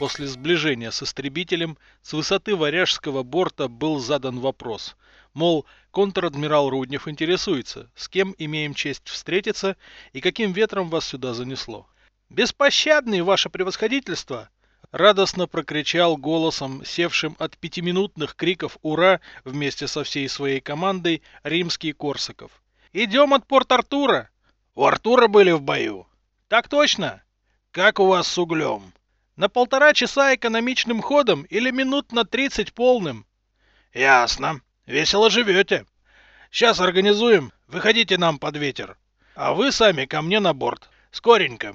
После сближения с истребителем с высоты варяжского борта был задан вопрос. Мол, контр-адмирал Руднев интересуется, с кем имеем честь встретиться и каким ветром вас сюда занесло. «Беспощадный, ваше превосходительство!» Радостно прокричал голосом, севшим от пятиминутных криков «Ура!» вместе со всей своей командой римский Корсаков. «Идем от Порт-Артура!» «У Артура были в бою?» «Так точно!» «Как у вас с углем?» На полтора часа экономичным ходом или минут на тридцать полным. Ясно. Весело живете. Сейчас организуем. Выходите нам под ветер. А вы сами ко мне на борт. Скоренько.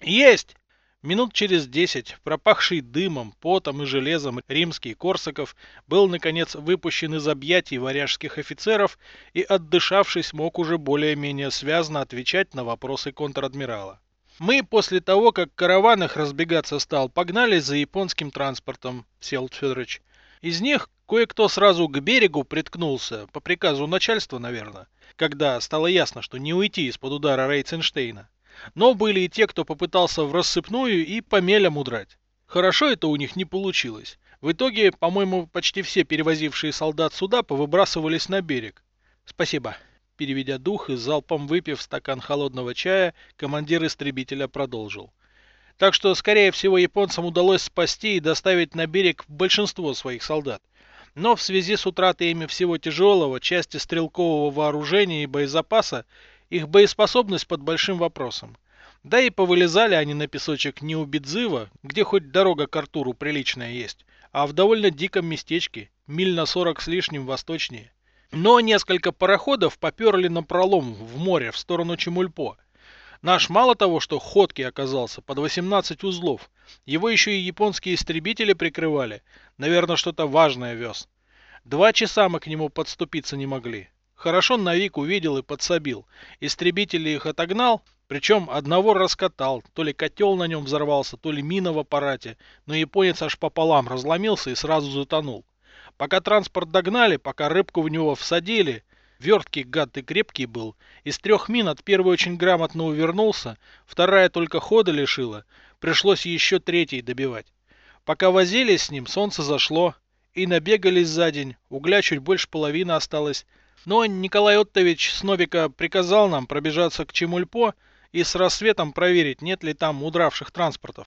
Есть! Минут через десять, пропахший дымом, потом и железом римский Корсаков был, наконец, выпущен из объятий варяжских офицеров и, отдышавшись, мог уже более-менее связно отвечать на вопросы контр-адмирала. Мы после того, как караван их разбегаться стал, погнались за японским транспортом, Всеволод Федорович. Из них кое-кто сразу к берегу приткнулся, по приказу начальства, наверное, когда стало ясно, что не уйти из-под удара Рейценштейна. Но были и те, кто попытался в рассыпную и по мелям удрать. Хорошо это у них не получилось. В итоге, по-моему, почти все перевозившие солдат суда повыбрасывались на берег. Спасибо. Переведя дух и залпом выпив стакан холодного чая, командир истребителя продолжил. Так что, скорее всего, японцам удалось спасти и доставить на берег большинство своих солдат. Но в связи с утратой ими всего тяжелого, части стрелкового вооружения и боезапаса, их боеспособность под большим вопросом. Да и повылезали они на песочек не у Бедзыва, где хоть дорога к Артуру приличная есть, а в довольно диком местечке, миль на сорок с лишним восточнее. Но несколько пароходов поперли на пролом в море в сторону Чемульпо. Наш мало того, что ходкий оказался, под 18 узлов, его еще и японские истребители прикрывали. Наверное, что-то важное вез. Два часа мы к нему подступиться не могли. Хорошо Навик увидел и подсобил. Истребители их отогнал, причем одного раскатал. То ли котел на нем взорвался, то ли мина в аппарате. Но японец аж пополам разломился и сразу затонул. Пока транспорт догнали, пока рыбку в него всадили, верткий гад и крепкий был, из трех мин от первой очень грамотно увернулся, вторая только хода лишила, пришлось еще третий добивать. Пока возились с ним, солнце зашло, и набегались за день, угля чуть больше половины осталось. Но Николай Оттович с Новика приказал нам пробежаться к Чемульпо и с рассветом проверить, нет ли там удравших транспортов.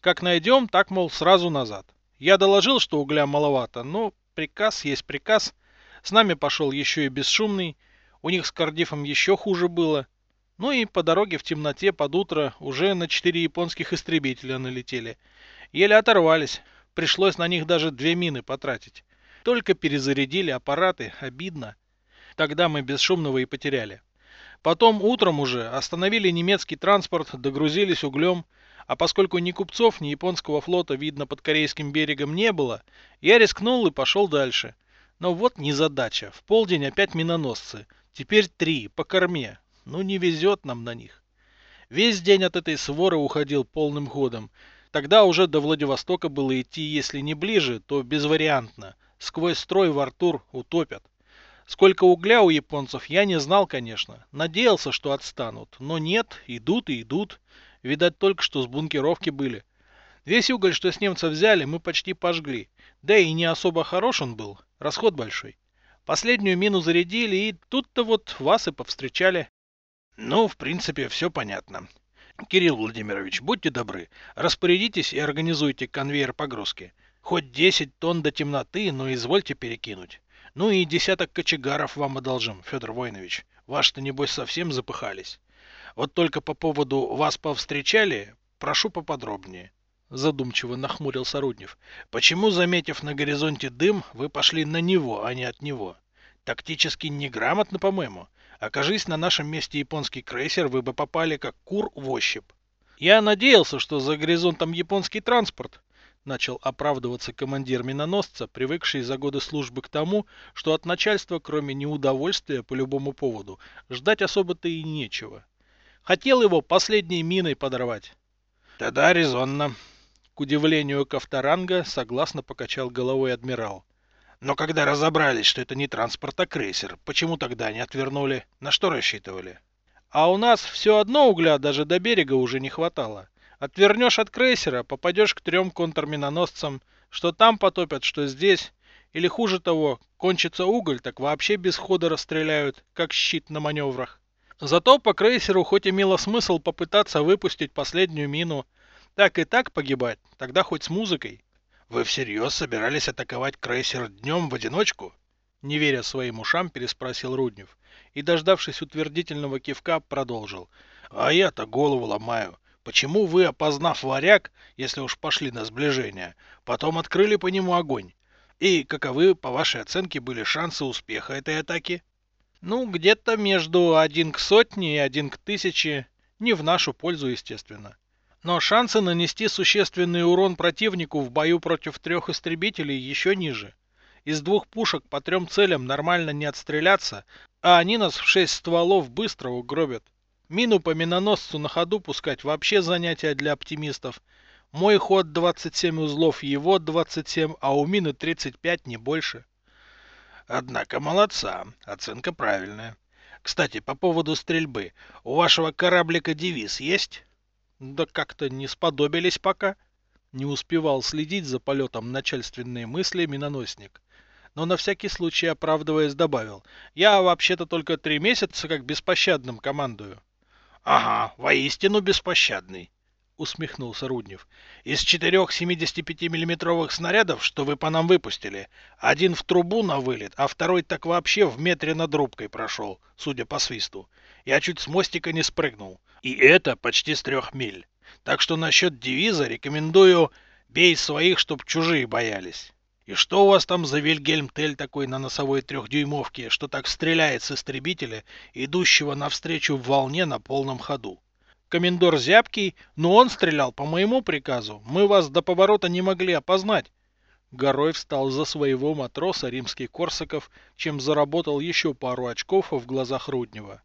Как найдем, так, мол, сразу назад. Я доложил, что угля маловато, но приказ есть приказ. С нами пошел еще и бесшумный. У них с Кардифом еще хуже было. Ну и по дороге в темноте под утро уже на четыре японских истребителя налетели. Еле оторвались. Пришлось на них даже две мины потратить. Только перезарядили аппараты, обидно. Тогда мы бесшумного и потеряли. Потом утром уже остановили немецкий транспорт, догрузились углем, а поскольку ни купцов, ни японского флота видно под корейским берегом не было, я рискнул и пошел дальше. Но вот незадача. В полдень опять миноносцы. Теперь три, по корме. Ну не везет нам на них. Весь день от этой своры уходил полным ходом. Тогда уже до Владивостока было идти, если не ближе, то безвариантно. Сквозь строй в Артур утопят. Сколько угля у японцев я не знал, конечно. Надеялся, что отстанут. Но нет, идут и идут. Видать, только что с бункеровки были. Весь уголь, что с немцев взяли, мы почти пожгли. Да и не особо хорош он был. Расход большой. Последнюю мину зарядили, и тут-то вот вас и повстречали. Ну, в принципе, все понятно. Кирилл Владимирович, будьте добры, распорядитесь и организуйте конвейер погрузки. Хоть 10 тонн до темноты, но извольте перекинуть. Ну и десяток кочегаров вам одолжим, Федор Войнович. Ваши-то, небось, совсем запыхались. Вот только по поводу вас повстречали, прошу поподробнее. Задумчиво нахмурился Руднев. Почему, заметив на горизонте дым, вы пошли на него, а не от него? Тактически неграмотно, по-моему. Окажись на нашем месте японский крейсер, вы бы попали как кур в ощупь. Я надеялся, что за горизонтом японский транспорт, начал оправдываться командир миноносца, привыкший за годы службы к тому, что от начальства, кроме неудовольствия по любому поводу, ждать особо-то и нечего. Хотел его последней миной подорвать. Тогда резонно. К удивлению Ковторанга согласно покачал головой адмирал. Но когда разобрались, что это не транспорт, а крейсер, почему тогда не отвернули? На что рассчитывали? А у нас все одно угля даже до берега уже не хватало. Отвернешь от крейсера, попадешь к трем контрминоносцам, что там потопят, что здесь. Или хуже того, кончится уголь, так вообще без хода расстреляют, как щит на маневрах. Зато по крейсеру хоть имело смысл попытаться выпустить последнюю мину. Так и так погибать, тогда хоть с музыкой. Вы всерьез собирались атаковать крейсер днем в одиночку? Не веря своим ушам, переспросил Руднев. И, дождавшись утвердительного кивка, продолжил. А я-то голову ломаю. Почему вы, опознав варяг, если уж пошли на сближение, потом открыли по нему огонь? И каковы, по вашей оценке, были шансы успеха этой атаки? Ну, где-то между один к сотне и один к тысяче. Не в нашу пользу, естественно. Но шансы нанести существенный урон противнику в бою против трех истребителей еще ниже. Из двух пушек по трем целям нормально не отстреляться, а они нас в шесть стволов быстро угробят. Мину по миноносцу на ходу пускать вообще занятие для оптимистов. Мой ход 27 узлов, его 27, а у мины 35, не больше. Однако молодца, оценка правильная. Кстати, по поводу стрельбы. У вашего кораблика девиз есть? Да как-то не сподобились пока. Не успевал следить за полетом начальственные мысли миноносник. Но на всякий случай, оправдываясь, добавил. Я вообще-то только три месяца как беспощадным командую. Ага, воистину беспощадный, усмехнулся Руднев. Из четырех 75-миллиметровых снарядов, что вы по нам выпустили, один в трубу на вылет, а второй так вообще в метре над рубкой прошел, судя по свисту. Я чуть с мостика не спрыгнул. И это почти с трех миль. Так что насчет девиза рекомендую «бей своих, чтоб чужие боялись». И что у вас там за Вильгельм Тель такой на носовой трехдюймовке, что так стреляет с истребителя, идущего навстречу в волне на полном ходу? Комендор зябкий, но он стрелял по моему приказу. Мы вас до поворота не могли опознать. Горой встал за своего матроса римский Корсаков, чем заработал еще пару очков в глазах Руднева.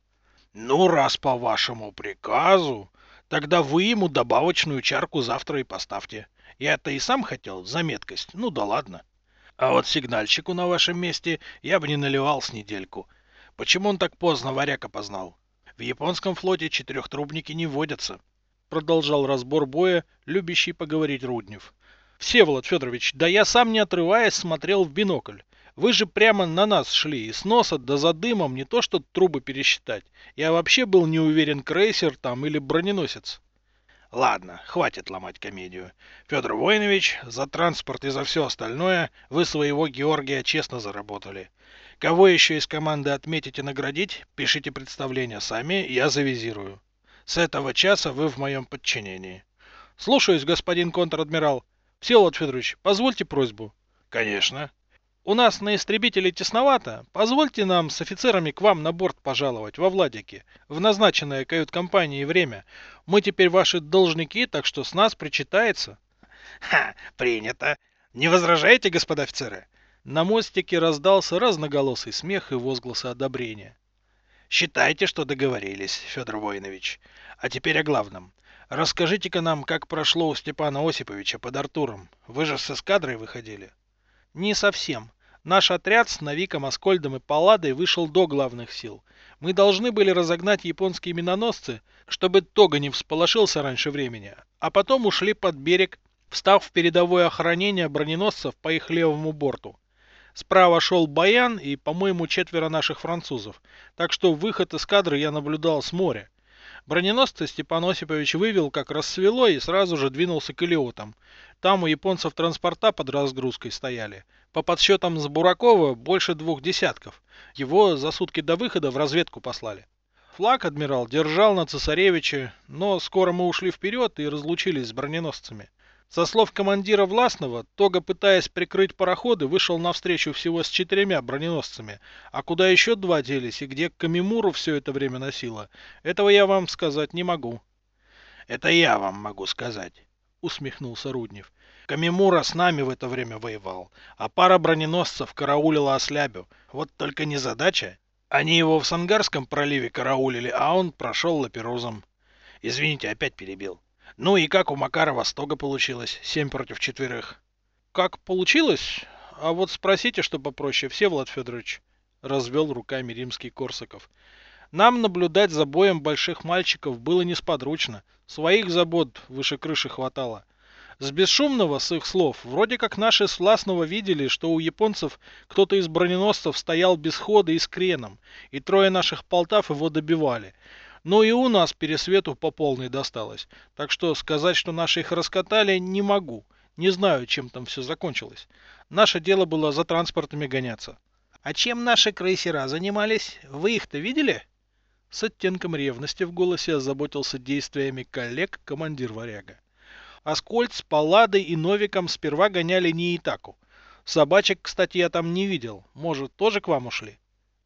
Ну, раз по вашему приказу, тогда вы ему добавочную чарку завтра и поставьте. Я-то и сам хотел, за меткость, ну да ладно. А вот сигнальщику на вашем месте я бы не наливал с недельку. Почему он так поздно варяг опознал? В японском флоте четырехтрубники не водятся. Продолжал разбор боя, любящий поговорить Руднев. Всеволод Федорович, да я сам не отрываясь смотрел в бинокль. Вы же прямо на нас шли, и с носа да за дымом не то что трубы пересчитать. Я вообще был не уверен, крейсер там или броненосец. Ладно, хватит ломать комедию. Федор Воинович, за транспорт и за все остальное вы своего Георгия честно заработали. Кого еще из команды отметить и наградить, пишите представление сами, я завизирую. С этого часа вы в моем подчинении. Слушаюсь, господин контр-адмирал. Всеволод Федорович, позвольте просьбу. Конечно. У нас на истребителе тесновато. Позвольте нам с офицерами к вам на борт пожаловать во Владике в назначенное кают-компанией время. Мы теперь ваши должники, так что с нас причитается. Ха, принято. Не возражаете, господа офицеры? На мостике раздался разноголосый смех и возгласы одобрения. Считайте, что договорились, Федор Воинович. А теперь о главном. Расскажите-ка нам, как прошло у Степана Осиповича под Артуром. Вы же с эскадрой выходили. Не совсем. Наш отряд с Навиком, Аскольдом и Палладой вышел до главных сил. Мы должны были разогнать японские миноносцы, чтобы Тога не всполошился раньше времени, а потом ушли под берег, встав в передовое охранение броненосцев по их левому борту. Справа шел Баян и, по-моему, четверо наших французов, так что выход из кадра я наблюдал с моря. Броненосцы Степан Осипович вывел, как рассвело, и сразу же двинулся к Илиотам. Там у японцев транспорта под разгрузкой стояли. По подсчетам с Буракова больше двух десятков. Его за сутки до выхода в разведку послали. Флаг адмирал держал на цесаревиче, но скоро мы ушли вперед и разлучились с броненосцами. Со слов командира Властного, Тога, пытаясь прикрыть пароходы, вышел навстречу всего с четырьмя броненосцами. А куда еще два делись и где Камимуру все это время носило, этого я вам сказать не могу. Это я вам могу сказать, усмехнулся Руднев. Камимура с нами в это время воевал, а пара броненосцев караулила ослябю. Вот только не задача. Они его в Сангарском проливе караулили, а он прошел лаперузом. Извините, опять перебил. Ну и как у Макарова стога получилось? Семь против четверых. Как получилось? А вот спросите, что попроще, Всеволод Федорович. Развел руками римский Корсаков. Нам наблюдать за боем больших мальчиков было несподручно. Своих забот выше крыши хватало. С бесшумного, с их слов, вроде как наши с Власного видели, что у японцев кто-то из броненосцев стоял без хода и с креном, и трое наших полтав его добивали. Но и у нас пересвету по полной досталось. Так что сказать, что наши их раскатали, не могу. Не знаю, чем там все закончилось. Наше дело было за транспортами гоняться. А чем наши крейсера занимались? Вы их-то видели? С оттенком ревности в голосе озаботился действиями коллег командир варяга. Аскольд с Палладой и Новиком сперва гоняли не Итаку. Собачек, кстати, я там не видел. Может, тоже к вам ушли?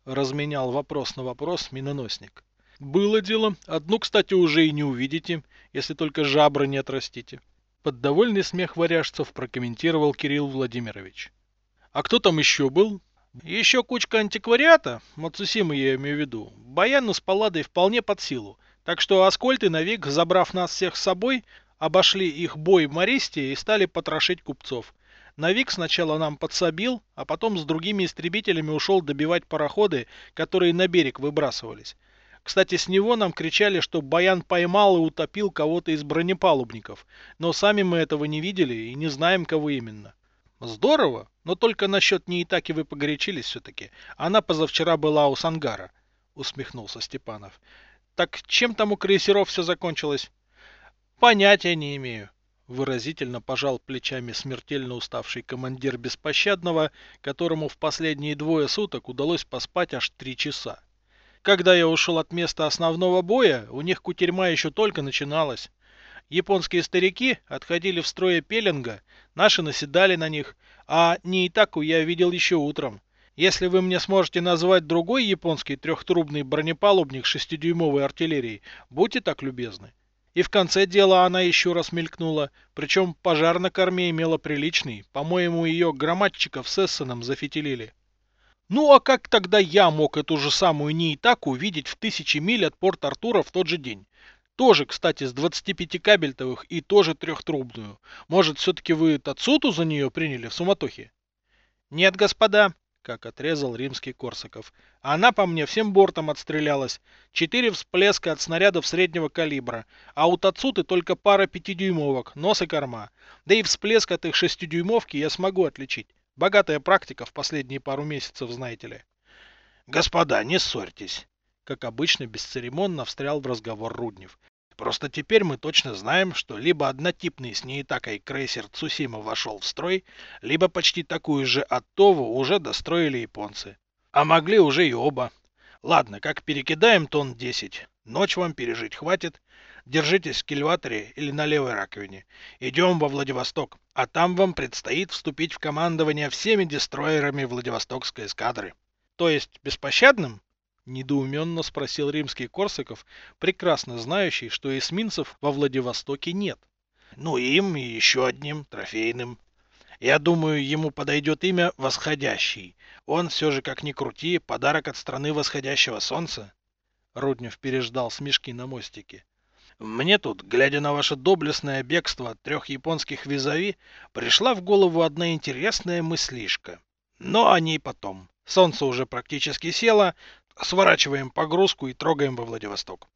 Разменял вопрос на вопрос миноносник. Было дело. Одну, кстати, уже и не увидите, если только жабры не отрастите. Под довольный смех варяжцев прокомментировал Кирилл Владимирович. А кто там еще был? Еще кучка антиквариата, Мацусимы я имею в виду, Баяну с Палладой вполне под силу. Так что Аскольд и Навик, забрав нас всех с собой, обошли их бой в Мористе и стали потрошить купцов. Навик сначала нам подсобил, а потом с другими истребителями ушел добивать пароходы, которые на берег выбрасывались. Кстати, с него нам кричали, что Баян поймал и утопил кого-то из бронепалубников, но сами мы этого не видели и не знаем, кого именно. Здорово, но только насчет Неитаки вы погорячились все-таки. Она позавчера была у Сангара, усмехнулся Степанов. Так чем там у крейсеров все закончилось? Понятия не имею. Выразительно пожал плечами смертельно уставший командир Беспощадного, которому в последние двое суток удалось поспать аж три часа. Когда я ушел от места основного боя, у них кутерьма еще только начиналась. Японские старики отходили в строе пеленга, наши наседали на них, а Неитаку я видел еще утром. Если вы мне сможете назвать другой японский трехтрубный бронепалубник шестидюймовой артиллерии, будьте так любезны. И в конце дела она еще раз мелькнула, причем пожар на корме имела приличный, по-моему, ее громадчиков с Эссеном зафитилили. Ну а как тогда я мог эту же самую Неитаку увидеть в тысячи миль от порт Артура в тот же день? Тоже, кстати, с 25 кабельтовых и тоже трехтрубную. Может, все-таки вы Тацуту за нее приняли в суматохе? Нет, господа, как отрезал римский Корсаков. Она по мне всем бортом отстрелялась. Четыре всплеска от снарядов среднего калибра, а у Тацуты только пара пятидюймовок, нос и корма. Да и всплеск от их шестидюймовки я смогу отличить. Богатая практика в последние пару месяцев, знаете ли. Господа, не ссорьтесь. Как обычно, бесцеремонно встрял в разговор Руднев. Просто теперь мы точно знаем, что либо однотипный с неитакой крейсер Цусима вошел в строй, либо почти такую же Оттову уже достроили японцы. А могли уже и оба. Ладно, как перекидаем тонн 10. Ночь вам пережить хватит. Держитесь в кильваторе или на левой раковине. Идем во Владивосток, а там вам предстоит вступить в командование всеми дестройерами Владивостокской эскадры. То есть беспощадным? Недоуменно спросил римский Корсаков, прекрасно знающий, что эсминцев во Владивостоке нет. Ну им и еще одним, трофейным. Я думаю, ему подойдет имя Восходящий. Он все же, как ни крути, подарок от страны восходящего солнца. Руднев переждал смешки на мостике. Мне тут, глядя на ваше доблестное бегство от трех японских визави, пришла в голову одна интересная мыслишка. Но о ней потом. Солнце уже практически село, Сворачиваем погрузку и трогаем во Владивосток.